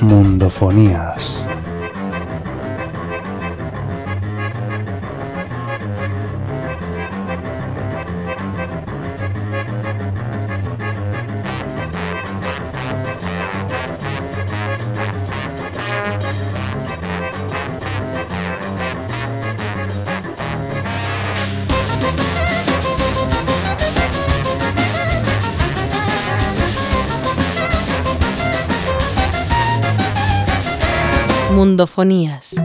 Mundofonías. Mundofonías.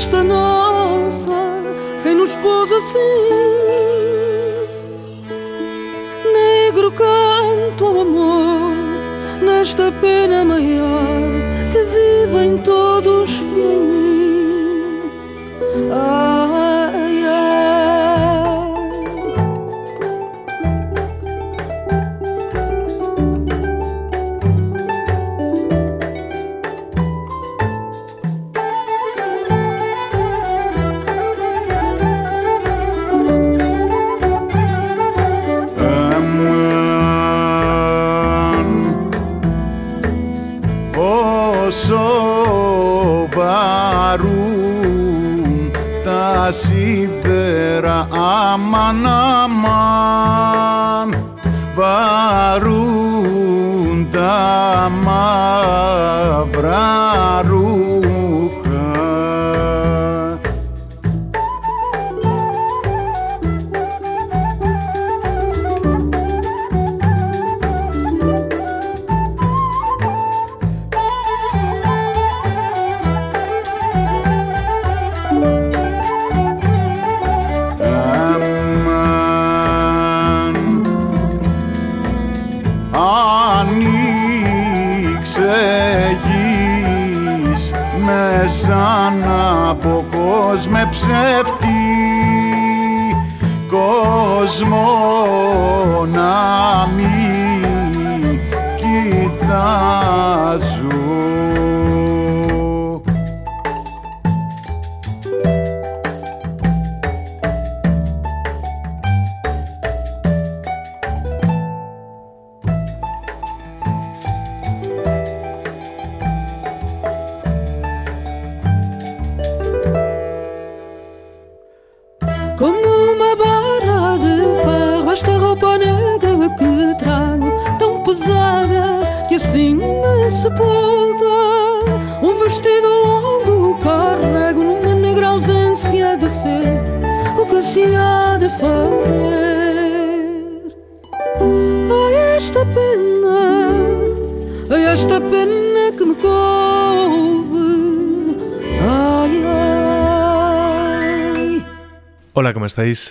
Esta nossa, quem nos pôs assim? Negro canto ao amor, nesta pena maior que vive em todos.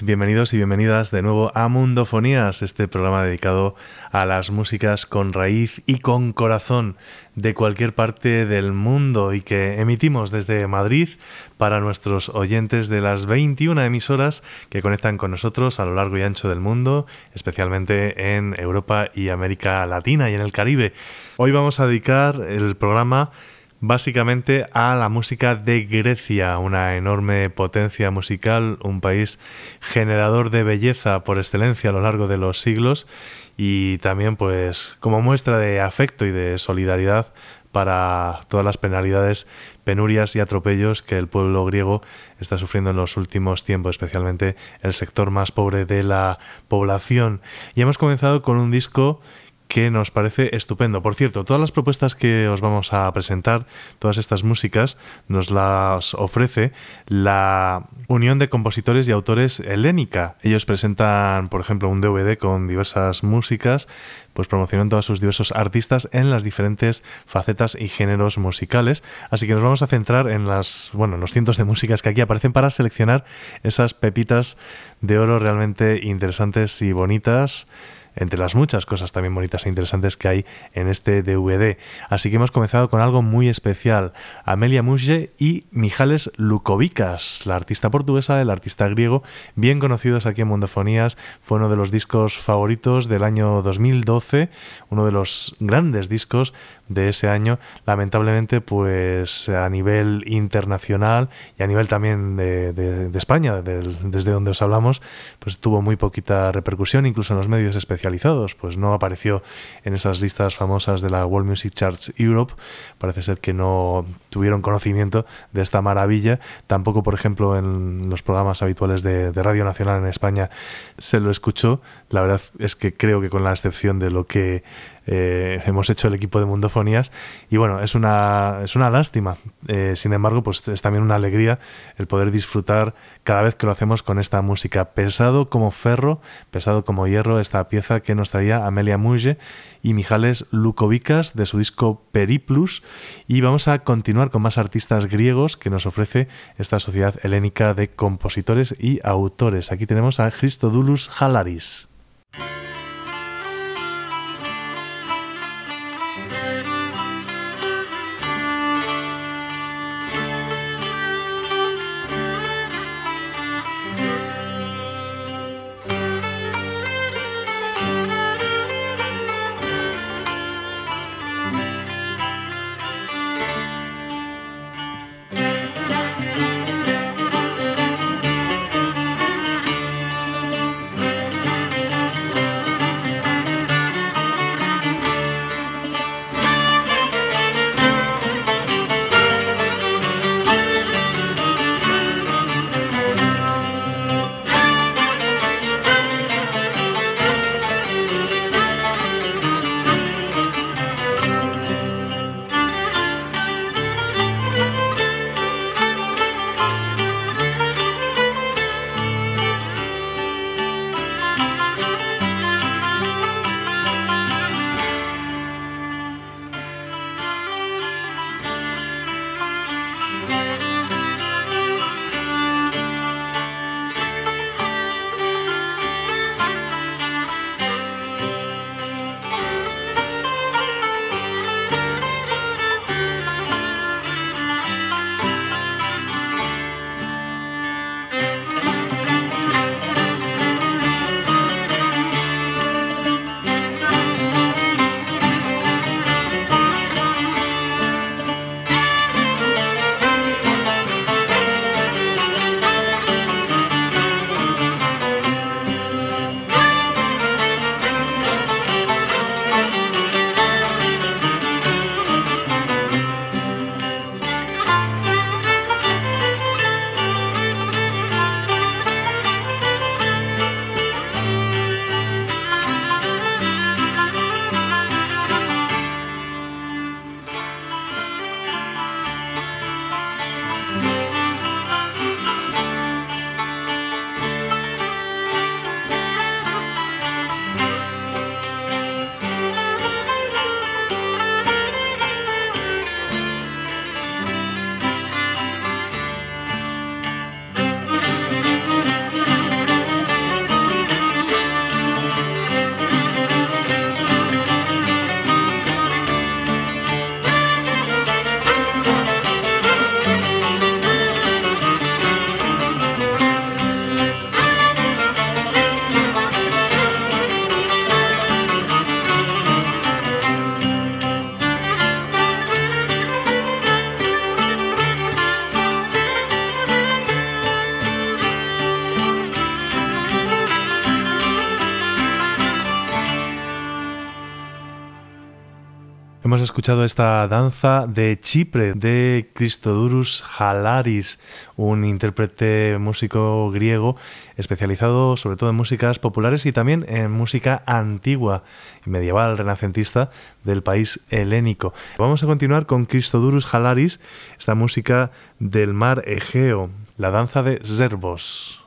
Bienvenidos y bienvenidas de nuevo a Mundofonías, este programa dedicado a las músicas con raíz y con corazón de cualquier parte del mundo y que emitimos desde Madrid para nuestros oyentes de las 21 emisoras que conectan con nosotros a lo largo y ancho del mundo, especialmente en Europa y América Latina y en el Caribe. Hoy vamos a dedicar el programa básicamente a la música de Grecia, una enorme potencia musical, un país generador de belleza por excelencia a lo largo de los siglos y también pues como muestra de afecto y de solidaridad para todas las penalidades, penurias y atropellos que el pueblo griego está sufriendo en los últimos tiempos, especialmente el sector más pobre de la población. Y hemos comenzado con un disco que nos parece estupendo. Por cierto, todas las propuestas que os vamos a presentar, todas estas músicas, nos las ofrece la Unión de Compositores y Autores Helénica. Ellos presentan, por ejemplo, un DVD con diversas músicas, pues promocionan todos sus diversos artistas en las diferentes facetas y géneros musicales. Así que nos vamos a centrar en las, bueno, los cientos de músicas que aquí aparecen para seleccionar esas pepitas de oro realmente interesantes y bonitas entre las muchas cosas también bonitas e interesantes que hay en este DVD. Así que hemos comenzado con algo muy especial. Amelia Muge y Mijales Lukovicas, la artista portuguesa, el artista griego, bien conocidos aquí en Mundofonías. Fue uno de los discos favoritos del año 2012, uno de los grandes discos de ese año, lamentablemente, pues a nivel internacional y a nivel también de, España, desde donde os hablamos, pues tuvo muy poquita repercusión, incluso en los medios pues no apareció en esas listas famosas de la World Music Charts Europe, parece ser que no tuvieron conocimiento de esta maravilla, tampoco, por ejemplo, en los programas habituales de Radio Nacional en España se lo escuchó, la verdad es que creo que con la excepción de lo que eh, hemos hecho el equipo de Mundofonías y bueno, es una, es una lástima. Eh, sin embargo, pues es también una alegría el poder disfrutar cada vez que lo hacemos con esta música pesado como ferro, pesado como hierro, esta pieza que nos traía Amelia Muge y Mijales Lukovicas de su disco Periplus y vamos a continuar con más artistas griegos que nos ofrece esta sociedad helénica de compositores y autores. Aquí tenemos a Christodoulos Halaris. Escuchado esta danza de Chipre de Christodouros Halaris, un intérprete músico griego especializado sobre todo en músicas populares y también en música antigua y medieval renacentista del país helénico. Vamos a continuar con Christodouros Halaris, esta música del mar Egeo, la danza de Zerbos.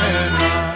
pena.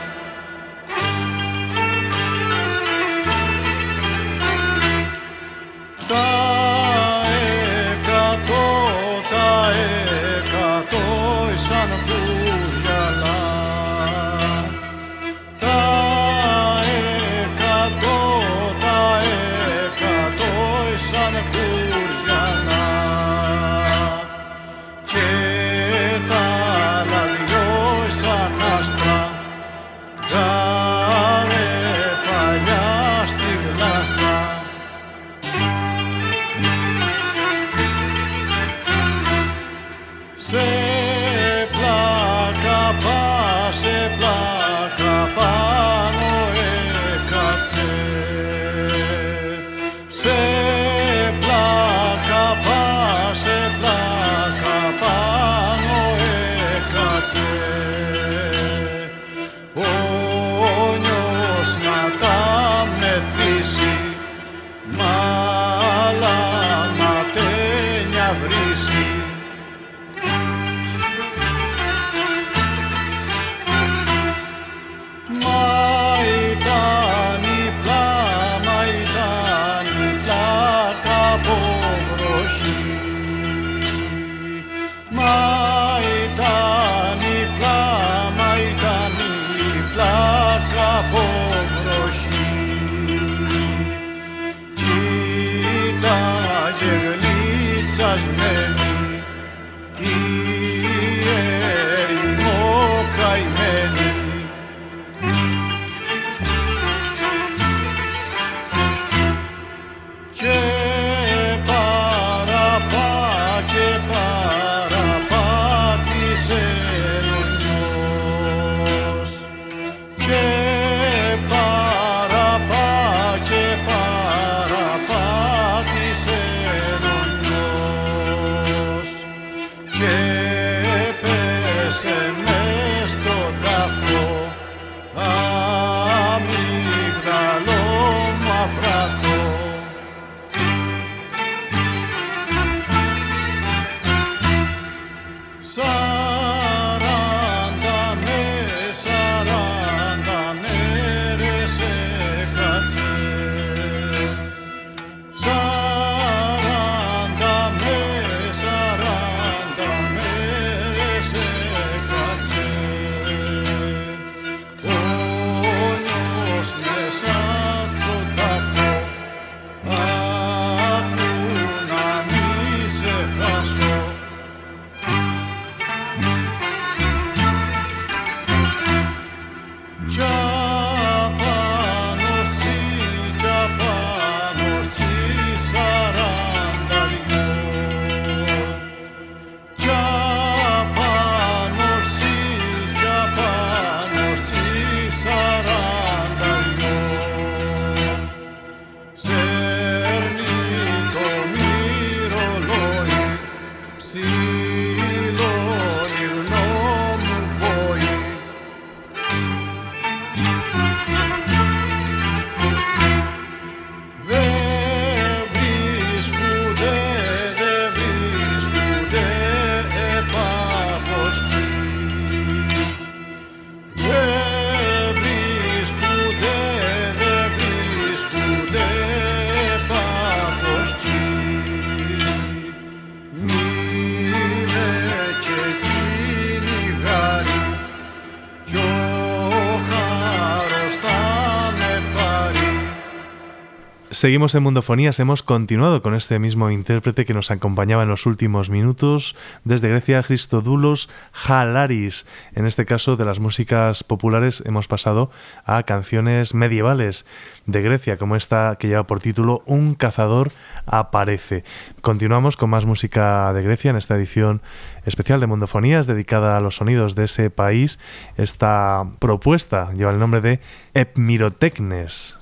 Seguimos en Mundofonías, hemos continuado con este mismo intérprete que nos acompañaba en los últimos minutos desde Grecia, Christodoulos Halaris. En este caso de las músicas populares hemos pasado a canciones medievales de Grecia, como esta que lleva por título Un cazador aparece. Continuamos con más música de Grecia en esta edición especial de Mundofonías dedicada a los sonidos de ese país. Esta propuesta lleva el nombre de Epmirotecnes.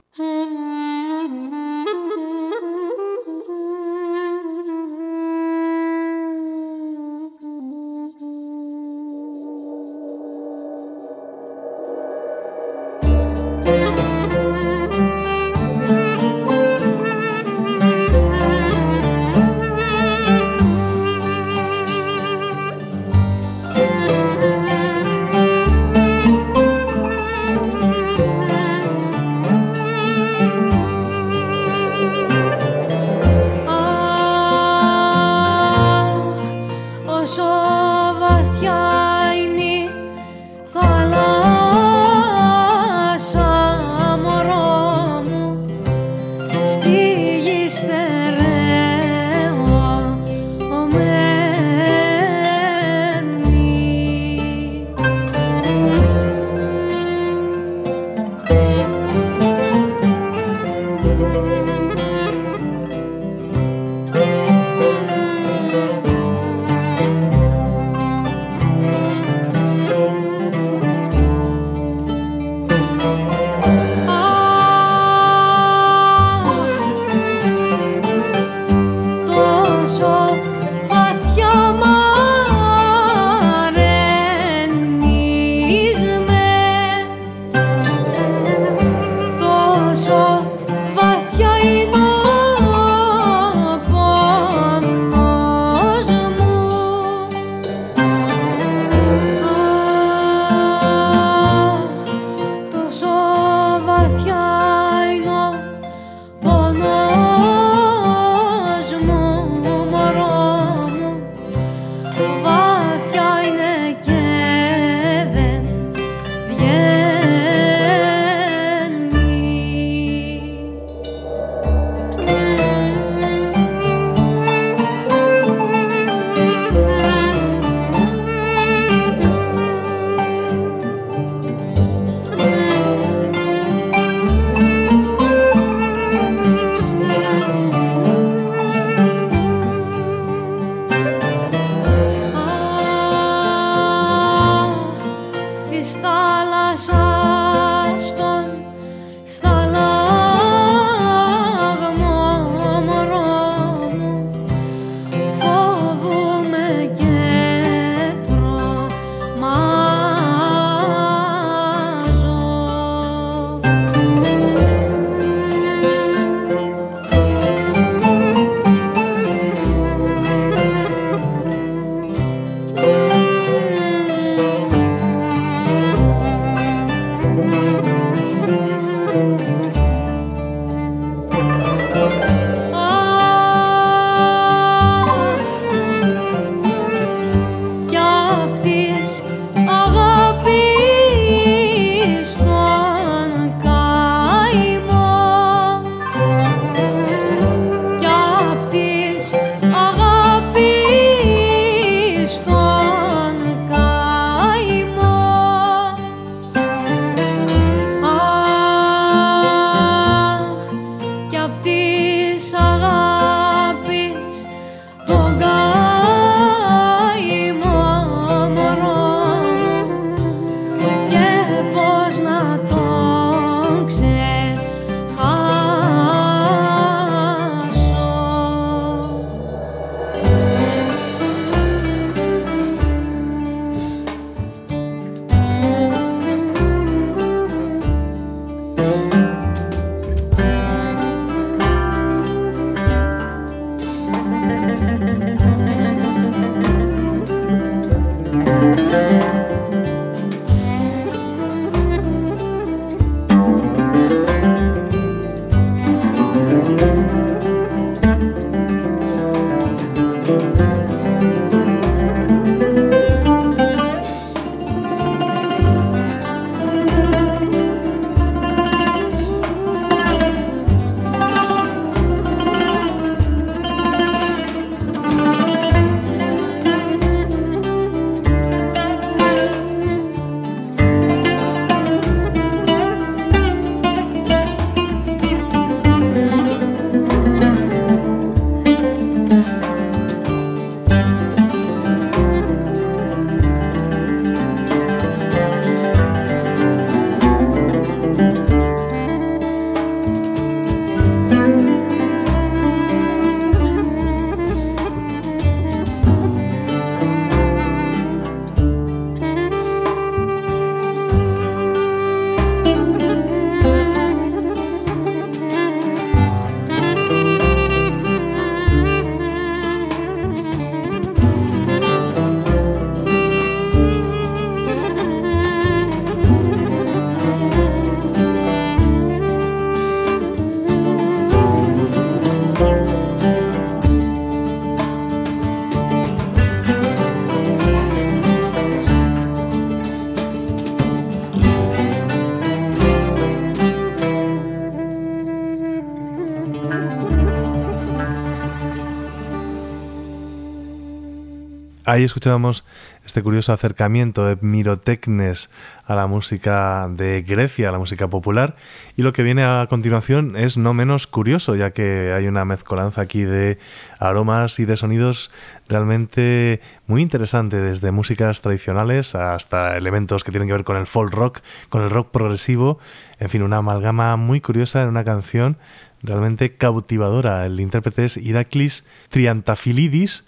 Ahí escuchábamos este curioso acercamiento de Mirotecnes a la música de Grecia, a la música popular. Y lo que viene a continuación es no menos curioso, ya que hay una mezcolanza aquí de aromas y de sonidos realmente muy interesante, desde músicas tradicionales hasta elementos que tienen que ver con el folk rock, con el rock progresivo. En fin, una amalgama muy curiosa en una canción realmente cautivadora. El intérprete es Iraklis Triantafilidis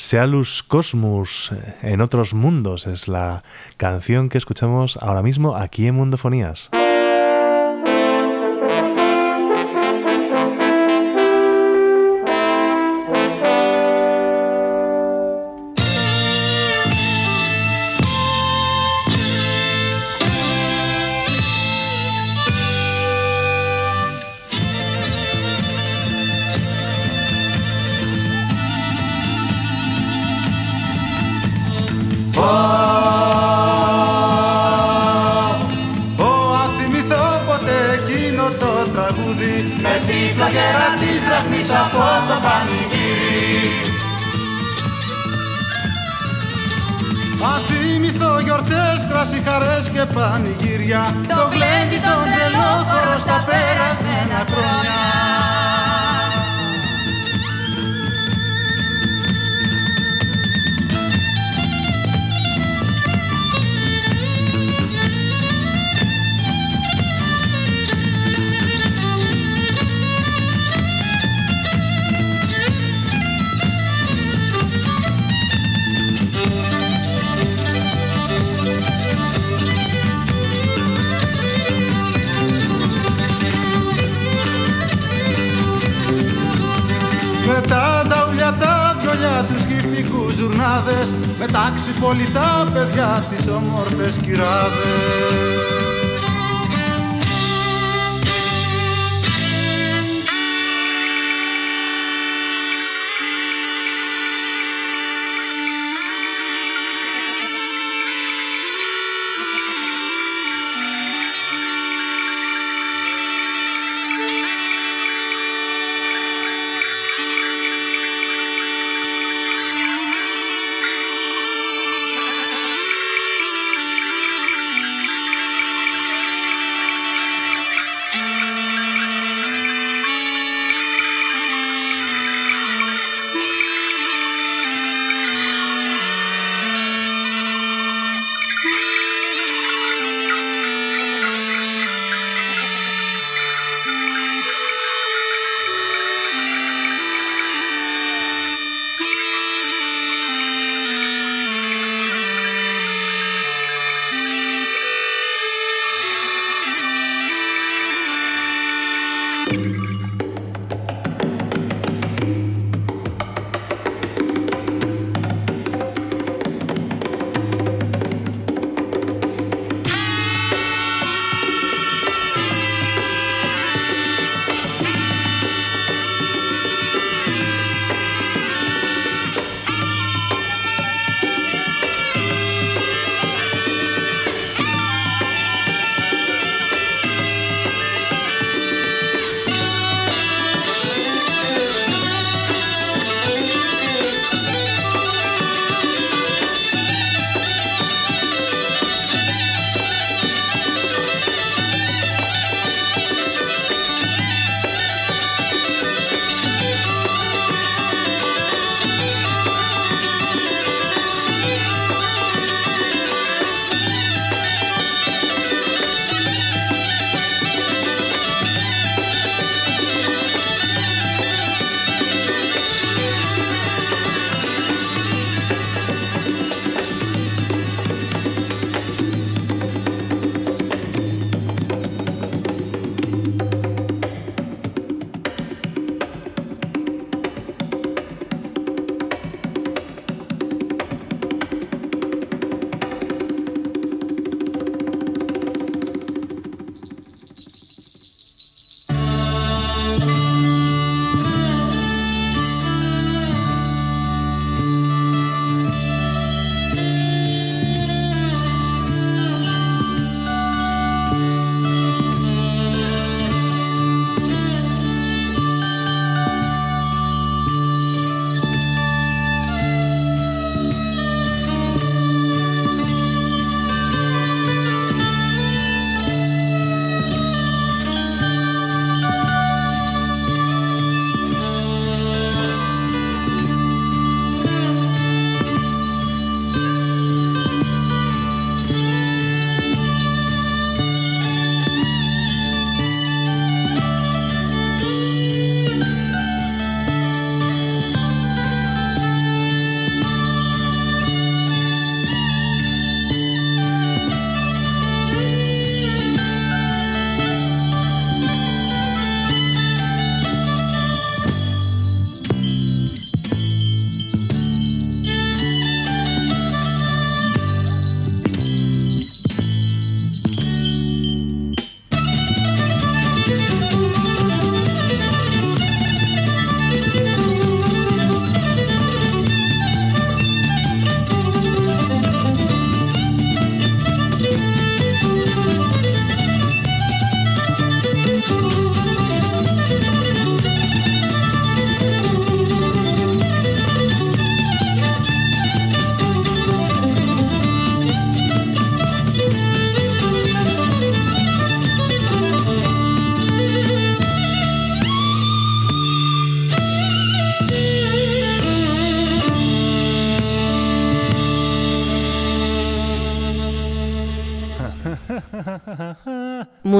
Sealus Cosmos eh, en otros mundos es la canción que escuchamos ahora mismo aquí en Mundofonías.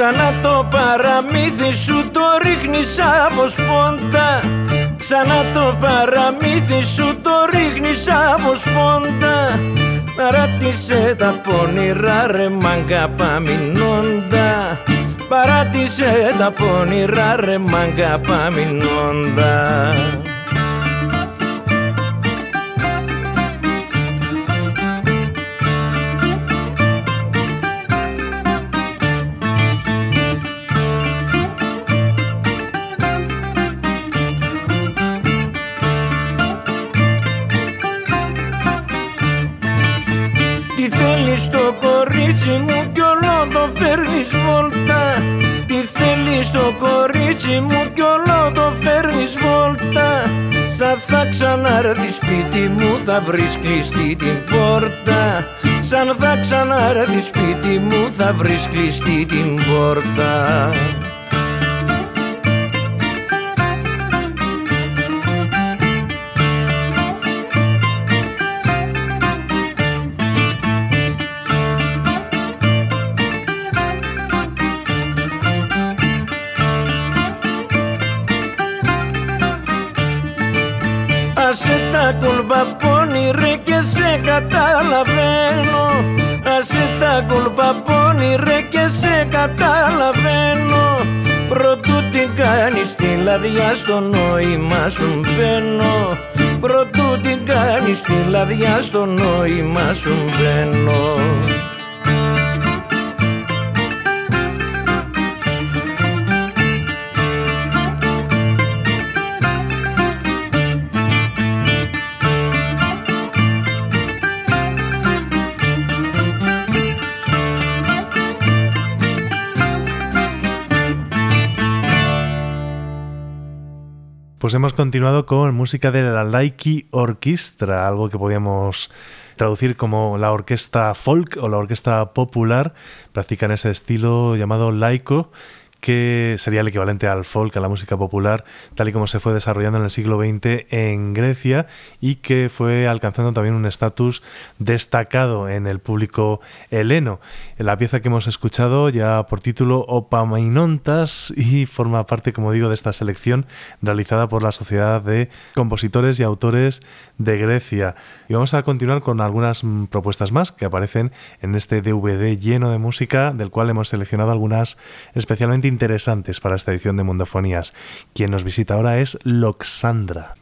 Ξανά το παραμύθι σου το ρίχνεις από σπόντα. Ξανά το παραμύθι σου το ρίχνεις από σπόντα. Παράτησε τα πονηρά ρε μάγκα παμεινόντα Παράτησε τα πονηρά ρε μάγκα παμεινόντα μου θα βρεις κλειστή την πόρτα. Σαν θα ξανάρθει σπίτι μου θα βρεις κλειστή την πόρτα. Άσε τα κολπα πόνι ρε και σε καταλαβαίνω. Άσε τα κολπα πόνι ρε και σε καταλαβαίνω. Προτού την κάνεις τη λαδιά στο νόημα σου μπαίνω. Προτού την κάνεις τη λαδιά στο νόημα σου μπαίνω Pues hemos continuado con música de la Laiki Orquestra, algo que podíamos traducir como la orquesta folk o la orquesta popular. Practican ese estilo llamado laico que sería el equivalente al folk, a la música popular, tal y como se fue desarrollando en el siglo XX en Grecia y que fue alcanzando también un estatus destacado en el público heleno. La pieza que hemos escuchado ya por título Opamainontas y forma parte, como digo, de esta selección realizada por la Sociedad de Compositores y Autores de Grecia. Y vamos a continuar con algunas propuestas más que aparecen en este DVD lleno de música, del cual hemos seleccionado algunas especialmente interesantes para esta edición de Mundofonías. Quien nos visita ahora es Loxandra.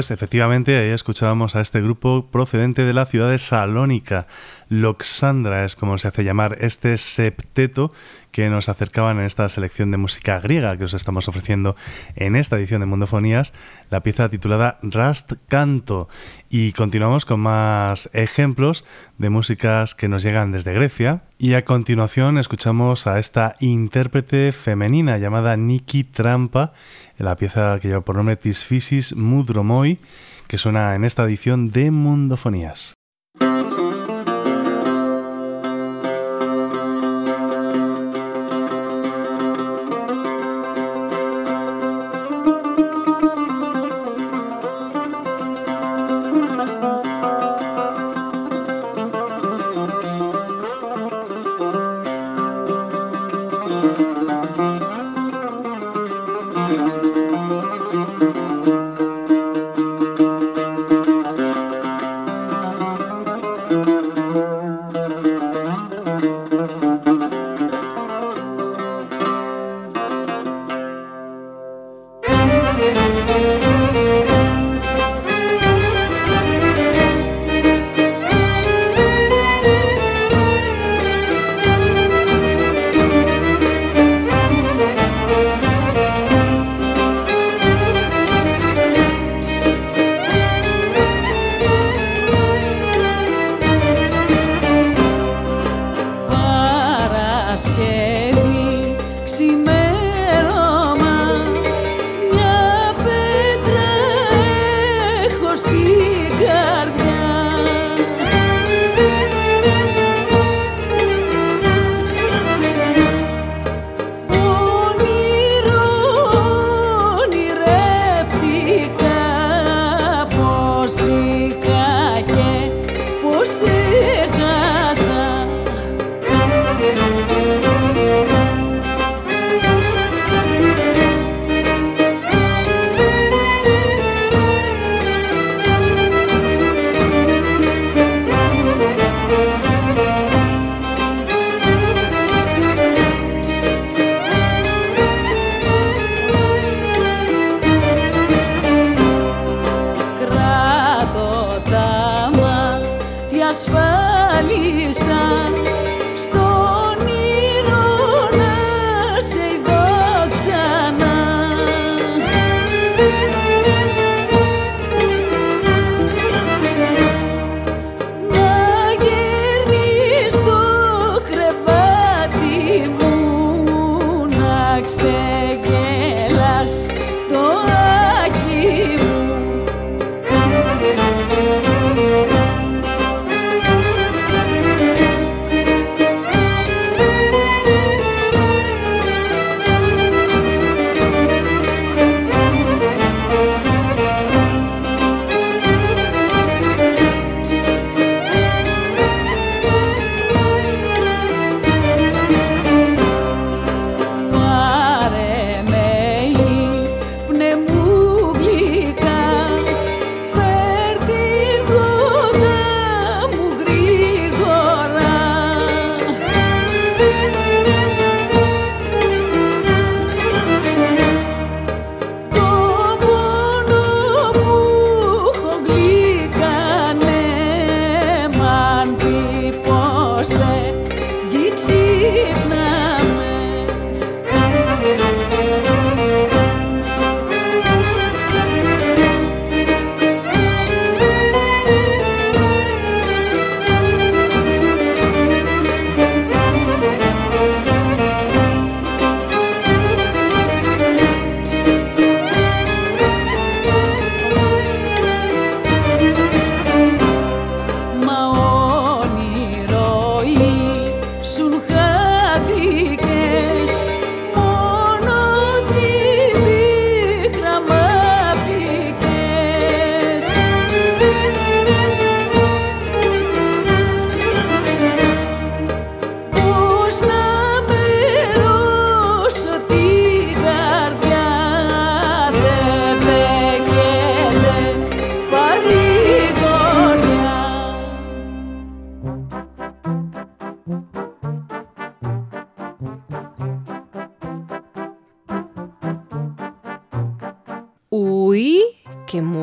Pues efectivamente, ahí escuchábamos a este grupo procedente de la ciudad de Salónica. Loxandra es como se hace llamar este septeto que nos acercaban en esta selección de música griega que os estamos ofreciendo en esta edición de Mundofonías, la pieza titulada Rast Canto. Y continuamos con más ejemplos de músicas que nos llegan desde Grecia. Y a continuación escuchamos a esta intérprete femenina llamada Niki Trampa la pieza que lleva por nombre Tisfisis Mudromoi, que suena en esta edición de Mundofonías.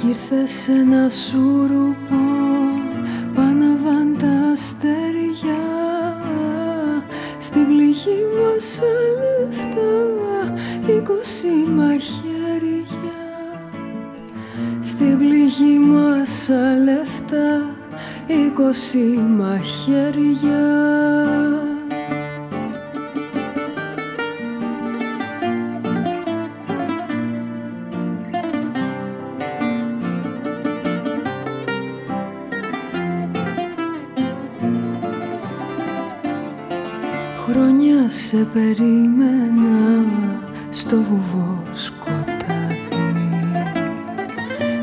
Κι ήρθε σε ένα σούρουπο Παναβάν τα αστεριά Στην πληγή μας λεφτά Είκοσι μαχαίρια. Στην πληγή μας λεφτά Είκοσι μαχαίρια περίμενα στο βουβό σκοτάδι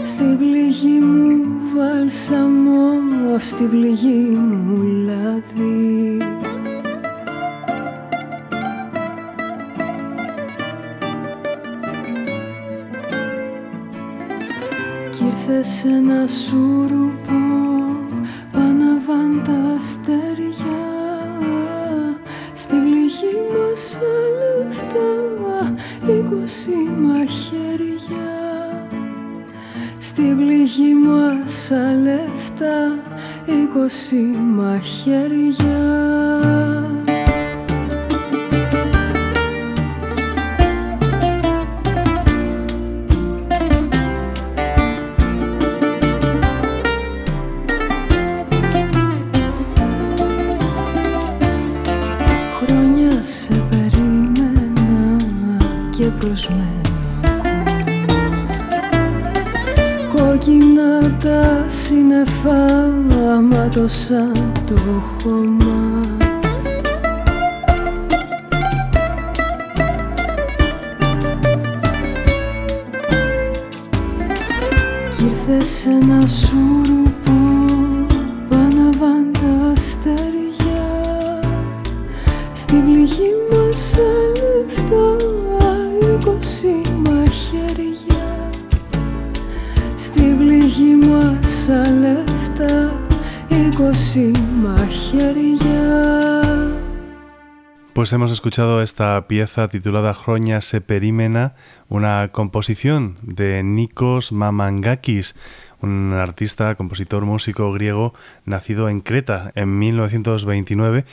Στην πληγή μου βάλσαμο, στην πληγή μου λάδι. Κι ήρθες σε ένα σούρουπο χέρια. Κόκκινα τα σύννεφα μάτωσαν το χώμα. Κι ήρθες σε ένα σούρουπο Pues hemos escuchado esta pieza titulada Chronia se Perimena, una composición de Nikos Mamangakis, un artista, compositor, músico griego nacido en Creta en 1929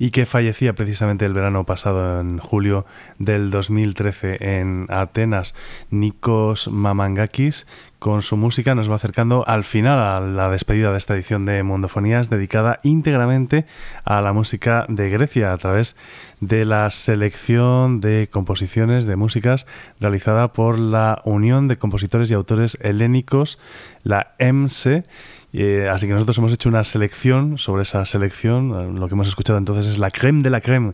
y que fallecía precisamente el verano pasado, en julio del 2013, en Atenas. Nikos Mamangakis, con su música, nos va acercando al final, a la despedida de esta edición de Mundofonías, dedicada íntegramente a la música de Grecia, a través de la selección de composiciones de músicas realizada por la Unión de Compositores y Autores Helénicos, la EMSE, eh, así que nosotros hemos hecho una selección sobre esa selección. Lo que hemos escuchado entonces es la creme de la creme,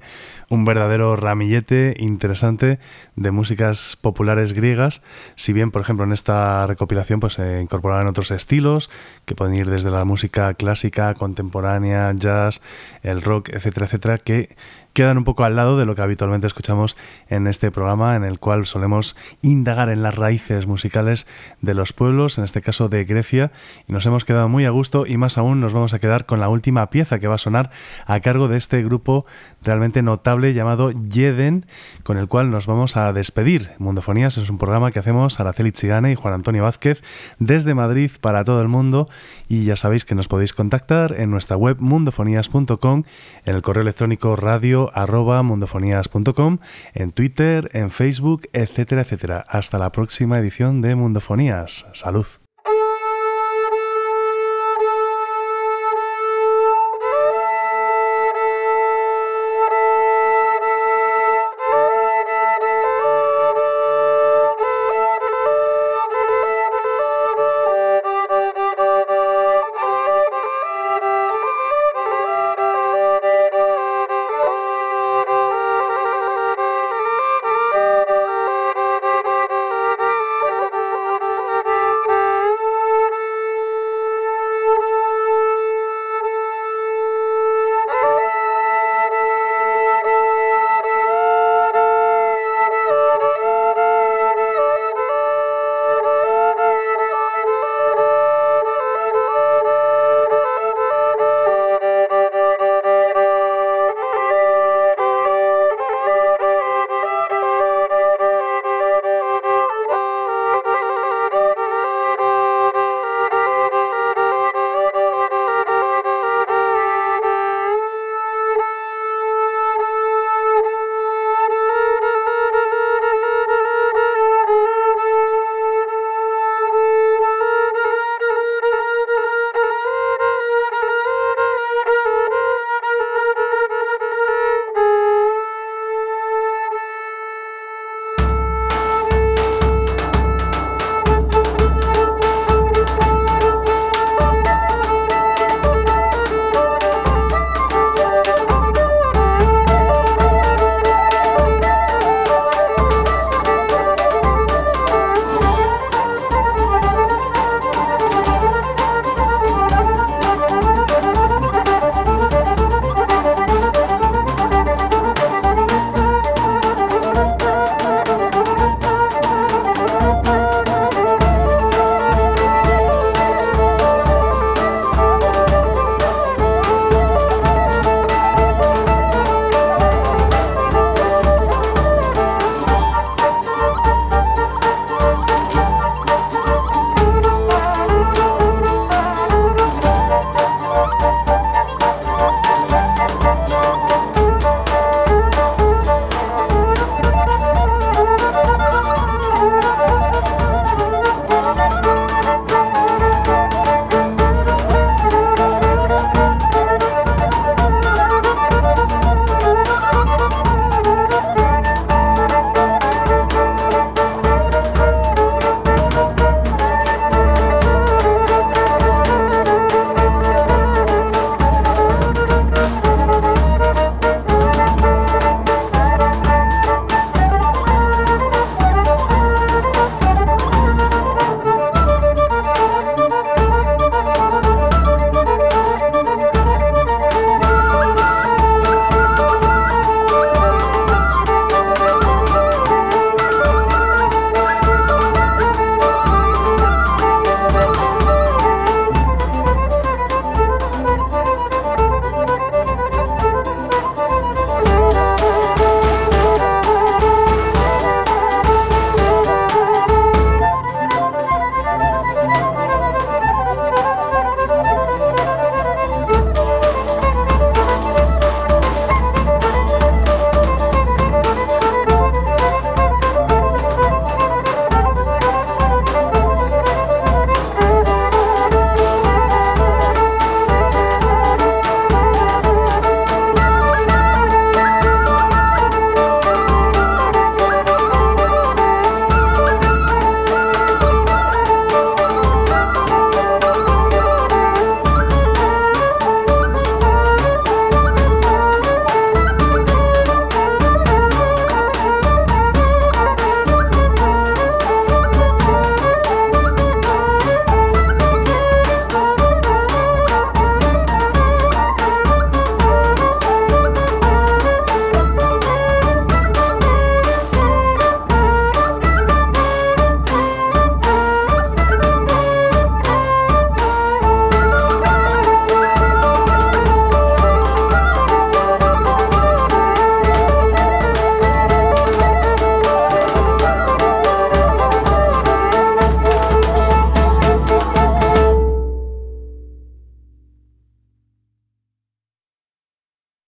un verdadero ramillete interesante de músicas populares griegas. Si bien, por ejemplo, en esta recopilación pues se incorporaron otros estilos que pueden ir desde la música clásica, contemporánea, jazz, el rock, etcétera, etcétera, que quedan un poco al lado de lo que habitualmente escuchamos en este programa, en el cual solemos indagar en las raíces musicales de los pueblos, en este caso de Grecia, y nos hemos quedado muy a gusto y más aún nos vamos a quedar con la última pieza que va a sonar a cargo de este grupo realmente notable llamado Yeden, con el cual nos vamos a despedir. Mundofonías es un programa que hacemos Araceli Chigane y Juan Antonio Vázquez desde Madrid para todo el mundo y ya sabéis que nos podéis contactar en nuestra web mundofonías.com, en el correo electrónico radio arroba mundofonías.com, en Twitter, en Facebook, etcétera, etcétera. Hasta la próxima edición de Mundofonías. Salud.